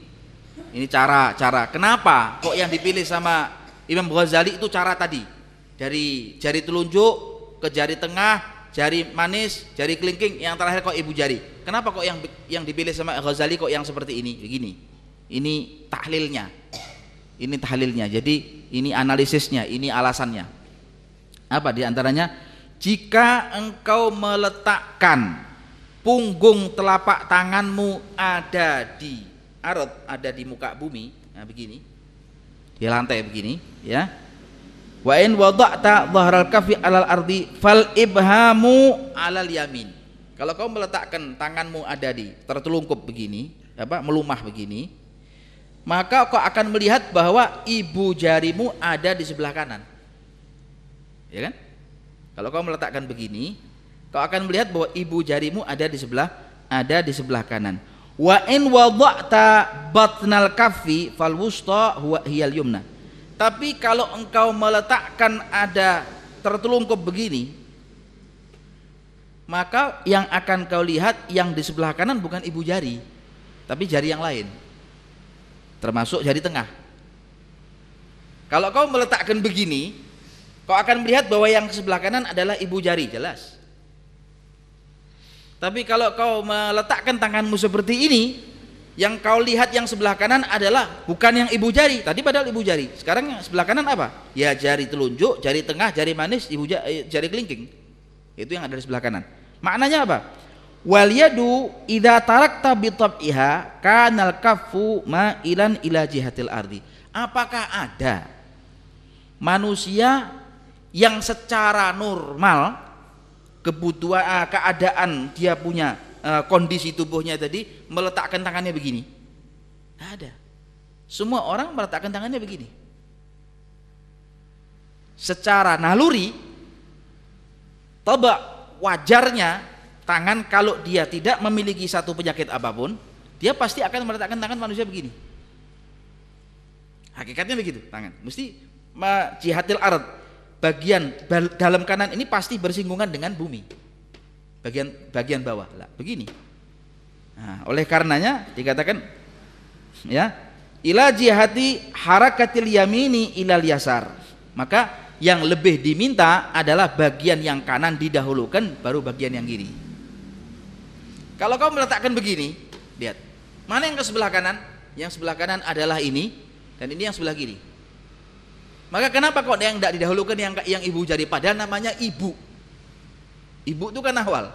ini cara cara. Kenapa kok yang dipilih sama Imam Ghazali itu cara tadi? Dari jari telunjuk ke jari tengah jari manis jari kelingking yang terakhir kok ibu jari. Kenapa kok yang yang dipilih sama Ghazali kok yang seperti ini? Begini. Ini tahlilnya. Ini tahlilnya. Jadi ini analisisnya ini alasannya apa di antaranya jika engkau meletakkan punggung telapak tanganmu ada di arut, ada di muka bumi, nah begini, di lantai begini, ya. Wa in wada'ta dhahral kafi alal ardi fal ibhamu alal yamin. Kalau kau meletakkan tanganmu ada di tertelungkup begini, apa melumah begini, maka kau akan melihat bahwa ibu jarimu ada di sebelah kanan. Ya kan? Kalau kau meletakkan begini, kau akan melihat bahwa ibu jarimu ada di sebelah ada di sebelah kanan. Wa in wada'ta batnal kaffi fal wusta huwa hiyal yumna. Tapi kalau engkau meletakkan ada tertelungkup begini, maka yang akan kau lihat yang di sebelah kanan bukan ibu jari, tapi jari yang lain. Termasuk jari tengah. Kalau kau meletakkan begini, kau akan melihat bahwa yang sebelah kanan adalah ibu jari, jelas. Tapi kalau kau meletakkan tanganmu seperti ini, yang kau lihat yang sebelah kanan adalah bukan yang ibu jari. Tadi padahal ibu jari. Sekarang yang sebelah kanan apa? Ya jari telunjuk, jari tengah, jari manis, ibu jari, eh, jari kelingking. Itu yang ada di sebelah kanan. Maknanya apa? Wal yadu idza tarakta bi tab'iha kanal kaffu ma'ilan ila jihatil ardi. Apakah ada manusia yang secara normal kebutuhan uh, keadaan dia punya uh, kondisi tubuhnya tadi meletakkan tangannya begini? Ada. Semua orang meletakkan tangannya begini. Secara naluri Toba wajarnya tangan kalau dia tidak memiliki satu penyakit apa pun, dia pasti akan meletakkan tangan manusia begini. Hakikatnya begitu, tangan. Mesti jihatil ard. Bagian dalam kanan ini pasti bersinggungan dengan bumi. Bagian bagian bawah. Lah, begini. Nah, oleh karenanya dikatakan ya, ila jihati harakatil yamini ilal yasar. Maka yang lebih diminta adalah bagian yang kanan didahulukan baru bagian yang kiri kalau kau meletakkan begini lihat mana yang ke sebelah kanan yang sebelah kanan adalah ini dan ini yang sebelah kiri maka kenapa kok yang tidak didahulukan yang yang ibu jadi? Padahal namanya ibu. Ibu itu kan awal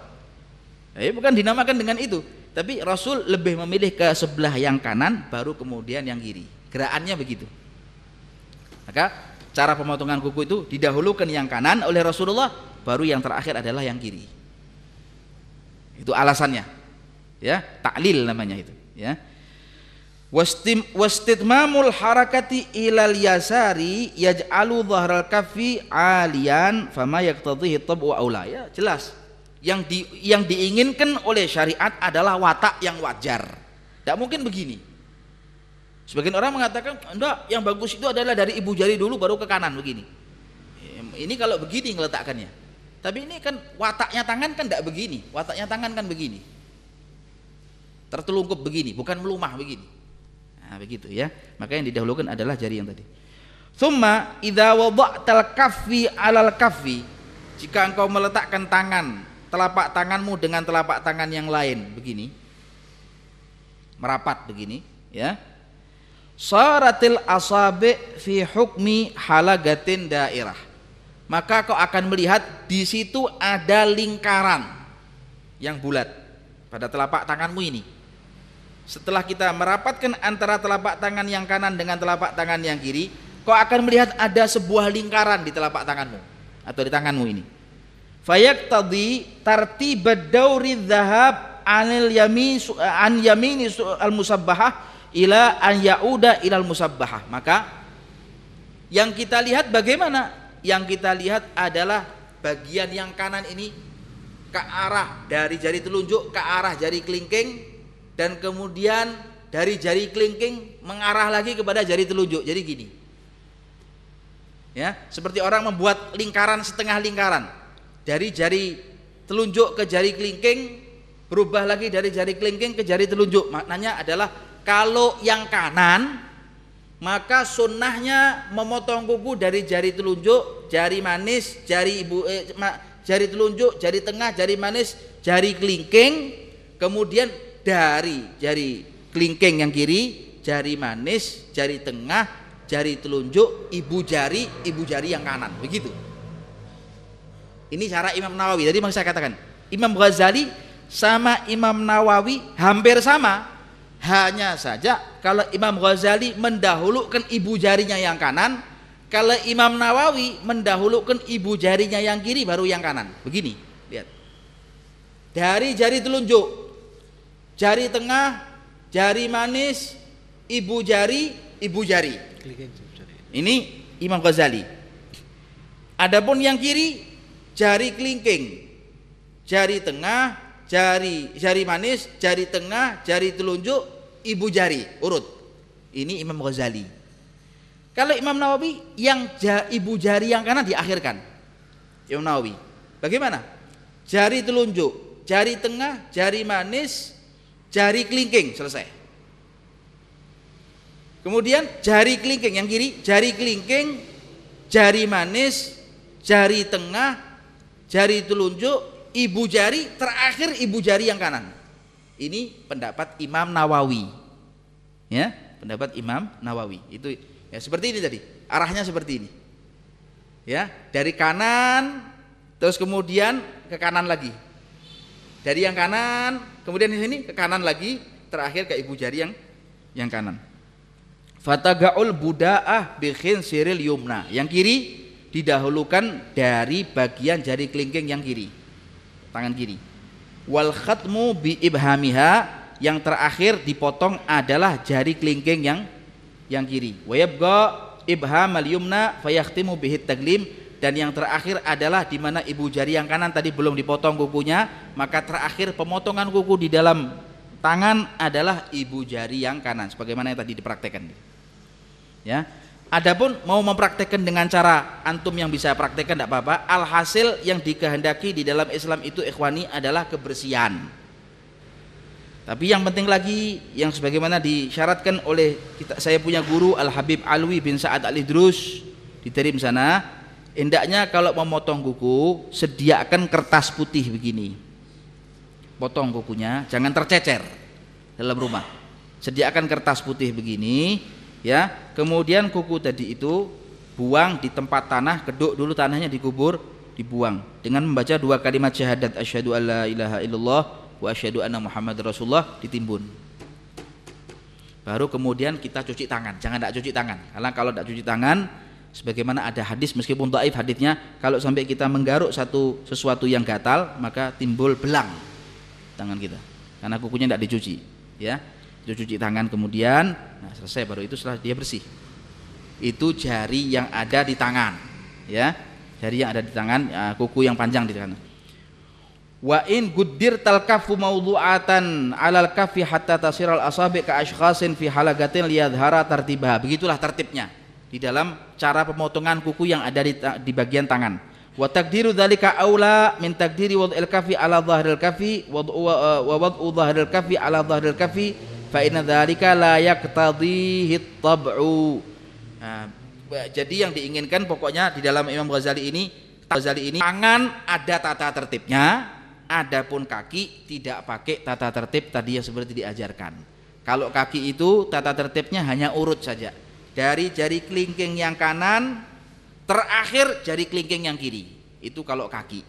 eh, bukan dinamakan dengan itu. Tapi Rasul lebih memilih ke sebelah yang kanan baru kemudian yang kiri. Gerakannya begitu. Maka cara pemotongan kuku itu didahulukan yang kanan oleh Rasulullah baru yang terakhir adalah yang kiri. Itu alasannya. Ya taklil namanya itu. Ya wastim wastitmamul harakati ilal yasari yaj'alu dhahral kaffi alian fama yaqtadhihi tab'u aula ya jelas yang di, yang diinginkan oleh syariat adalah watak yang wajar tidak mungkin begini Sebagian orang mengatakan, enggak, yang bagus itu adalah dari ibu jari dulu baru ke kanan begini. Ini kalau begini ngeletakkannya. Tapi ini kan wataknya tangan kan tidak begini, wataknya tangan kan begini. Tertelungkup begini, bukan melumah begini. Nah, begitu ya. Maka yang didahulukan adalah jari yang tadi. Thumma idza wada'tal kaffi 'alal kaffi. Jika engkau meletakkan tangan, telapak tanganmu dengan telapak tangan yang lain begini. Merapat begini, ya Saratil asabi fi hukmi halagatin daerah. Maka kau akan melihat di situ ada lingkaran yang bulat pada telapak tanganmu ini. Setelah kita merapatkan antara telapak tangan yang kanan dengan telapak tangan yang kiri, kau akan melihat ada sebuah lingkaran di telapak tanganmu atau di tanganmu ini. Fayak tadi tartibad dauri dhahab anil yamin an yamini al musabbahah ila an yauda ilal musabbahah maka yang kita lihat bagaimana yang kita lihat adalah bagian yang kanan ini ke arah dari jari telunjuk ke arah jari kelingking dan kemudian dari jari kelingking mengarah lagi kepada jari telunjuk. Jadi gini. Ya seperti orang membuat lingkaran setengah lingkaran. Dari jari telunjuk ke jari kelingking berubah lagi dari jari kelingking ke jari telunjuk. Maknanya adalah kalau yang kanan maka sunnahnya memotong kuku dari jari telunjuk, jari manis, jari ibu eh, jari telunjuk, jari tengah, jari manis, jari kelingking, kemudian dari jari kelingking yang kiri, jari manis, jari tengah, jari telunjuk, ibu jari, ibu jari yang kanan, begitu. Ini cara Imam Nawawi. Tadi saya katakan, Imam Ghazali sama Imam Nawawi hampir sama, hanya saja kalau Imam Ghazali mendahulukan ibu jarinya yang kanan, kalau Imam Nawawi mendahulukan ibu jarinya yang kiri baru yang kanan. Begini, lihat. Dari jari telunjuk, jari tengah, jari manis, ibu jari, ibu jari. Ini Imam Ghazali. Adapun yang kiri, jari kelingking, jari tengah, jari jari manis, jari tengah, jari telunjuk, ibu jari, urut. Ini Imam Ghazali. Kalau Imam Nawawi yang ibu jari yang kanan diakhirkan. Imam Nawawi. Bagaimana? Jari telunjuk, jari tengah, jari manis, jari kelingking selesai. Kemudian jari kelingking yang kiri, jari kelingking, jari manis, jari tengah, jari telunjuk, ibu jari, terakhir ibu jari yang kanan. Ini pendapat Imam Nawawi. Ya, pendapat Imam Nawawi. Itu ya seperti ini tadi. Arahnya seperti ini. Ya, dari kanan terus kemudian ke kanan lagi. Dari yang kanan, kemudian di sini ke kanan lagi, terakhir ke ibu jari yang yang kanan. Fatagaul buda'ah bikhin siril yumna. Yang kiri didahulukan dari bagian jari kelingking yang kiri. Tangan kiri. Wal khatmu bi ibhamiha yang terakhir dipotong adalah jari kelingking yang yang kiri. Wa yabqa ibham al yumna fayakhtimu bihit taglim dan yang terakhir adalah di mana ibu jari yang kanan tadi belum dipotong kukunya, maka terakhir pemotongan kuku di dalam tangan adalah ibu jari yang kanan sebagaimana yang tadi dipraktekkan. Ya. Adapun mau mempraktekkan dengan cara antum yang bisa praktekkan tidak apa-apa. Alhasil yang dikehendaki di dalam Islam itu ikhwani adalah kebersihan. Tapi yang penting lagi yang sebagaimana disyaratkan oleh kita, saya punya guru Al Habib Alwi bin Saad Al Idrus di Terim sana, hendaknya kalau memotong kuku sediakan kertas putih begini. Potong kukunya, jangan tercecer dalam rumah. Sediakan kertas putih begini, ya. Kemudian kuku tadi itu buang di tempat tanah keduk dulu tanahnya dikubur dibuang. Dengan membaca dua kalimat syahadat asyhadu alla ilaha illallah wa asyhadu anna muhammad rasulullah ditimbun. Baru kemudian kita cuci tangan. Jangan tidak cuci tangan. Karena kalau tidak cuci tangan sebagaimana ada hadis meskipun taif hadisnya kalau sampai kita menggaruk satu sesuatu yang gatal maka timbul belang tangan kita. Karena kukunya tidak dicuci ya. Cuci tangan kemudian nah selesai baru itu setelah dia bersih. Itu jari yang ada di tangan ya. Jari yang ada di tangan ya, kuku yang panjang di tangan. Wa in guddir talkafu mawdu'atan alal kafi hatta tasiral asabi ka ashkhasin fi halagatin liyadhara tartibah begitulah tertibnya di dalam cara pemotongan kuku yang ada di, di bagian tangan. Wa takdiru dzalika aula min takdiri wad'il kafi ala dhahril kafi wa wad'u dhahril kafi ala dhahril kafi fa inna dzalika la yaqtadhihi tab'u nah, jadi yang diinginkan pokoknya di dalam Imam Ghazali ini Ghazali ini tangan ada tata tertibnya adapun kaki tidak pakai tata tertib tadi yang seperti diajarkan. Kalau kaki itu tata tertibnya hanya urut saja dari jari kelingking yang kanan terakhir jari kelingking yang kiri. Itu kalau kaki.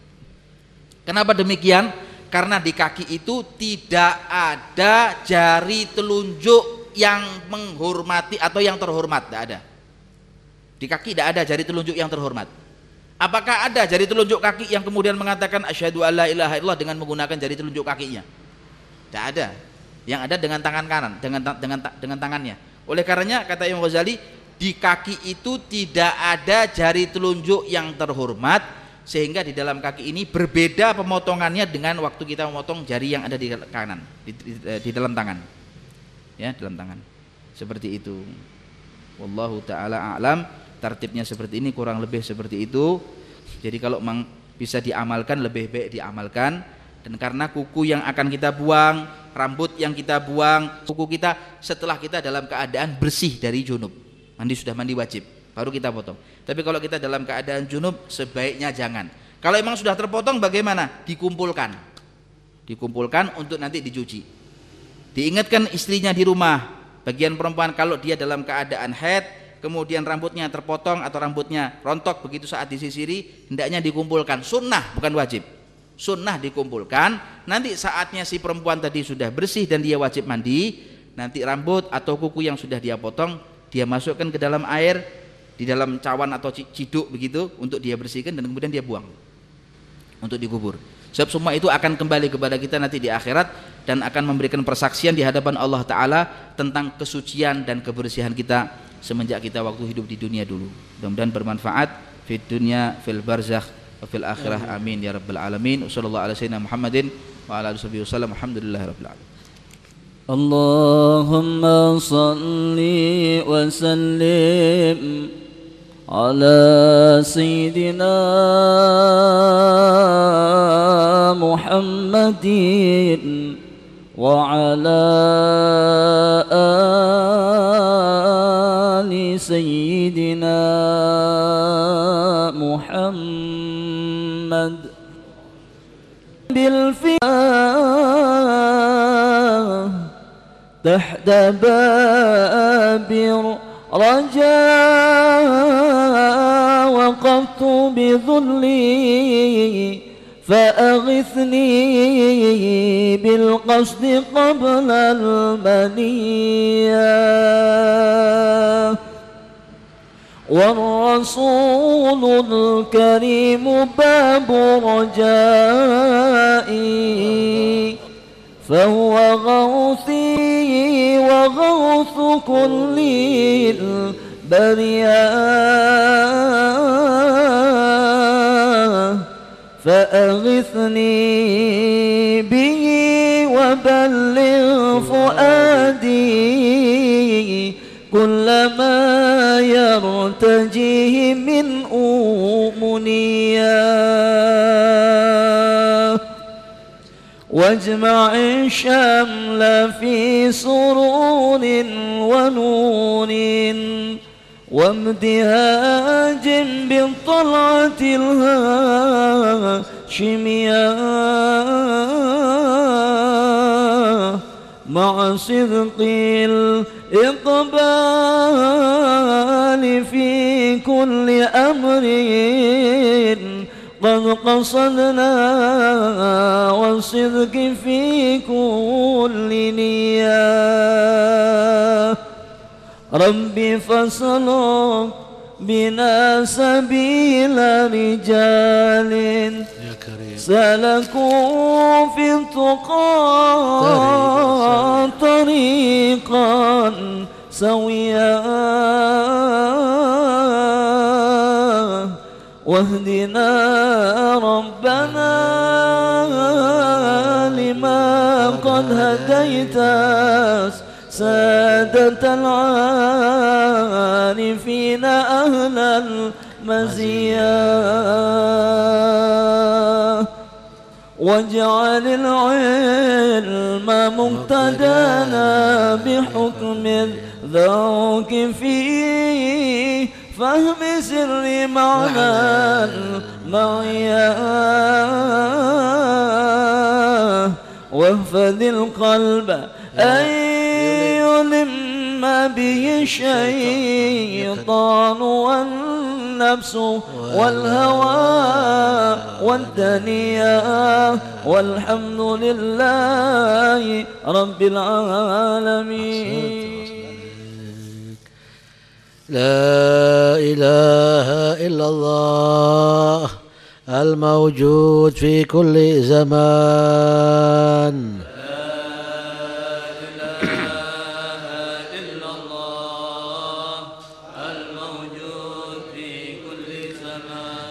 Kenapa demikian? Karena di kaki itu tidak ada jari telunjuk yang menghormati atau yang terhormat. Tidak ada. Di kaki tidak ada jari telunjuk yang terhormat. Apakah ada jari telunjuk kaki yang kemudian mengatakan asyhadu alla ilaha illallah dengan menggunakan jari telunjuk kakinya? Tidak ada. Yang ada dengan tangan kanan dengan dengan dengan tangannya oleh karenanya kata Imam Ghazali di kaki itu tidak ada jari telunjuk yang terhormat sehingga di dalam kaki ini berbeda pemotongannya dengan waktu kita memotong jari yang ada di kanan di, di, di dalam tangan. Ya dalam tangan. Seperti itu. Wallahu taala alam. Tertibnya seperti ini kurang lebih seperti itu. Jadi kalau memang bisa diamalkan lebih baik diamalkan dan karena kuku yang akan kita buang rambut yang kita buang kuku kita setelah kita dalam keadaan bersih dari junub mandi sudah mandi wajib baru kita potong. Tapi kalau kita dalam keadaan junub sebaiknya jangan. Kalau memang sudah terpotong bagaimana? Dikumpulkan. Dikumpulkan untuk nanti dicuci. Diingatkan istrinya di rumah. Bagian perempuan kalau dia dalam keadaan head, kemudian rambutnya terpotong atau rambutnya rontok begitu saat disisiri, hendaknya dikumpulkan. Sunnah bukan wajib. Sunnah dikumpulkan. Nanti saatnya si perempuan tadi sudah bersih dan dia wajib mandi, nanti rambut atau kuku yang sudah dia potong dia masukkan ke dalam air di dalam cawan atau ciduk begitu untuk dia bersihkan dan kemudian dia buang untuk dikubur. Sebab semua itu akan kembali kepada kita nanti di akhirat dan akan memberikan persaksian di hadapan Allah Ta'ala tentang kesucian dan kebersihan kita semenjak kita waktu hidup di dunia dulu. Mudah-mudahan bermanfaat di dunia fil barzakh وفي الآخرة آمين يا رب العالمين. وصلى الله على سيدنا محمد وعلى آله وصحبه وسلم. الحمد لله رب العالمين. اللهم صل وسلم على سيدنا محمد وعلى آل سيدنا محمد. بالفئة تحت باب رجاء وقفت بذلي فأغثني بالقصد قبل المنية والرسول الكريم باب رجائي فهو غوثي وغوث كل البرية فأغثني به وبلغ فؤادي. كل ما يرتجيه من أمنيات واجمع الشمل في سرور ونور وامتهاج بالطلعة الهاشمية مع صدق الإقبال في كل أمر. قد قصدنا والصدق في كل نية. ربي فاسلك بنا سبيل رجال. سلكوا في التقى طريقا. سويا. واهدنا ربنا لما قد هديت سادة العارفين أهل المزيا واجعل العلم مقتدانا بحكم الذوق في فهم سر معنى المعيا. واحفظ القلب أن يلم به الشيطان والنفس والهوى والدنيا والحمد لله رب العالمين. لا إله إلا الله الموجود في كل زمان.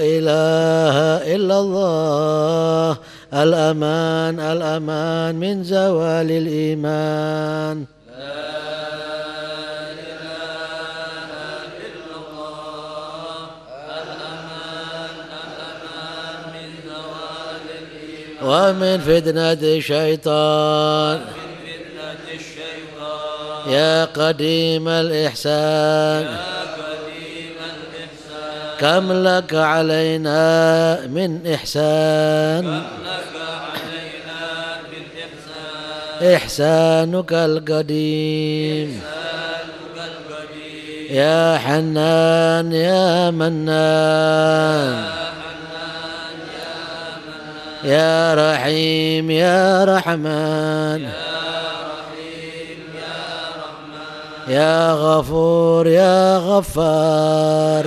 إله إلا الله. الأمان الأمان من زوال الإيمان. ومن فتنة الشيطان. يا قديم الإحسان. كم لك علينا من إحسان؟ إحسانك القديم. يا حنان يا منان. يا رحيم يا رحمن. يا غفور يا غفار.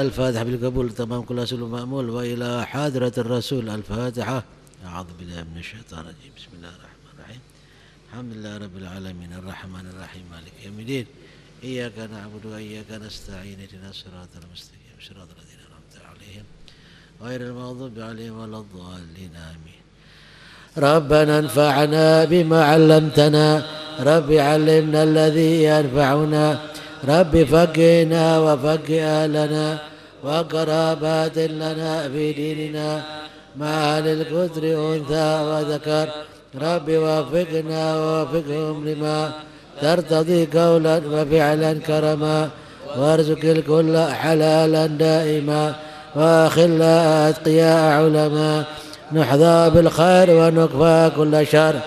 الفاتحة بالقبول تمام كل رسول مأمول وإلى حاضرة الرسول الفاتحة. أعوذ بالله من الشيطان الرجيم. بسم الله الرحمن الرحيم. الحمد لله رب العالمين. الرحمن الرحيم. مالك يوم الدين. إياك نعبد وإياك نستعين. اهدنا الصراط المستقيم. صراط الذين أنعمت عليهم غير المغضوب عليهم ولا الضالين. آمين. ربنا انفعنا بما علمتنا. رب علمنا الذي ينفعنا. رب فقهنا وفقه أهلنا. وقرابات لنا في ديننا. مع الكثر أنثى وذكر. رب وفقنا ووفقهم لما. ترتضي قولا وفعلا كرما. وارزق الكل حلالا دائما. واخلا أتقياء علما. نحظى بالخير ونكفى كل شر.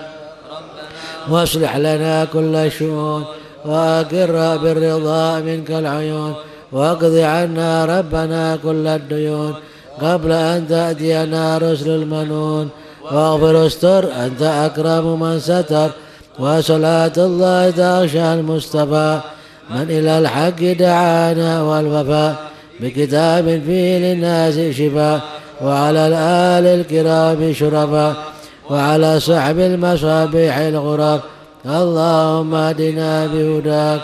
واصلح لنا كل شؤون. وأقر بالرضا منك العيون. واقض عنا ربنا كل الديون قبل أن تأتينا رسل المنون. واغفر استر أنت أكرم من ستر. وصلاة الله تغشى المصطفى. من إلى الحق دعانا والوفاء بكتاب فيه للناس شفاء وعلى الآل الكرام شرفاء وعلى صحب المصابيح الغراب. اللهم اهدنا بهداك.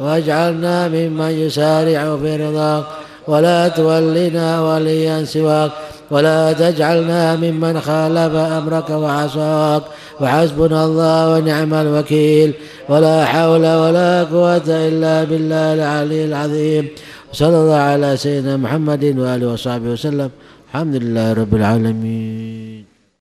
واجعلنا ممن يسارع في رضاك ولا تولنا وليا سواك ولا تجعلنا ممن خالف أمرك وعصاك. وحسبنا الله ونعم الوكيل. ولا حول ولا قوة إلا بالله العلي العظيم. صلى الله على سيدنا محمد وآله وصحبه وسلم. الحمد لله رب العالمين.